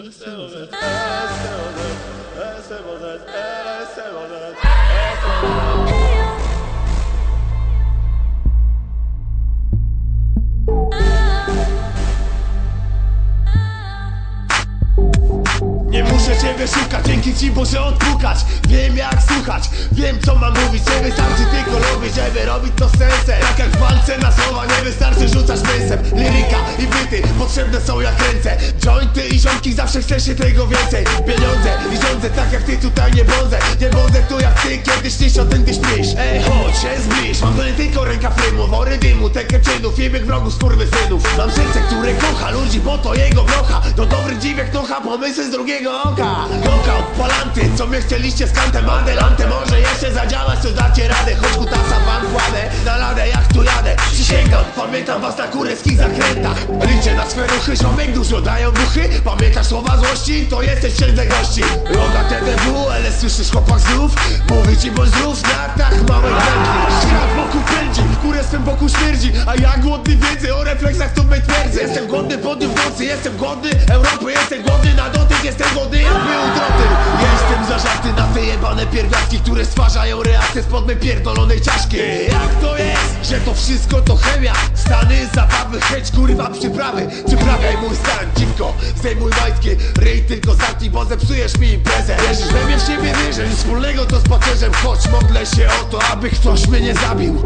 Nie muszę ciebie szukać, dzięki ci Boże odpukać. Wiem jak słuchać, wiem co mam mówić Nie wystarczy tylko lubić, żeby robić to sensem walce na słowa, nie wystarczy rzucać mięsem. Liryka i byty, potrzebne są jak ręce. Jointy i ziomki, zawsze chce się tego więcej. Pieniądze i rządzę tak jak ty tutaj nie bądzę Nie bądzę tu jak ty, kiedy śnisz o tym ty śpisz Ej chodź, się zbliż, mam nie tylko ręka frymu Wory dymu, tekę czynów, jebek wrogów, synów. Mam serce, które kocha ludzi, bo to jego wrocha To dobry dziwek nocha, pomysły z drugiego oka. Koka od palanty, co mnie chcieliście z kantem Adelante, pamiętam was na kureskich zakrętach. Liczę na swe ruchy, ziomek dużo dają duchy. Pamiętasz słowa złości, to jesteś wśród gości. Loga TDW, ale słyszysz chłopak znów. Mówi ci bądź zdrów, na tak małej pętli Świat wokół pędzi, kurę swym śmierdzi. A ja głodny wiedzy o refleksach tu mej twierdzy. Jestem głodny po dniu w nocy, jestem głodny. Europy Jestem głodny na dotyk, jestem głodny reakcję spod mej pierdolonej czaszki Jak to jest, że to wszystko to chemia? Stany, zabawy, chęć, kurwa przyprawy. Przyprawiaj mój stan, dziwko, zdejmuj majtki. Ryj tylko zamknij, bo zepsujesz mi imprezę. Wierzysz we mnie, w siebie wierzę Nic wspólnego to z pacerzem Choć modlę się o to, aby ktoś mnie nie zabił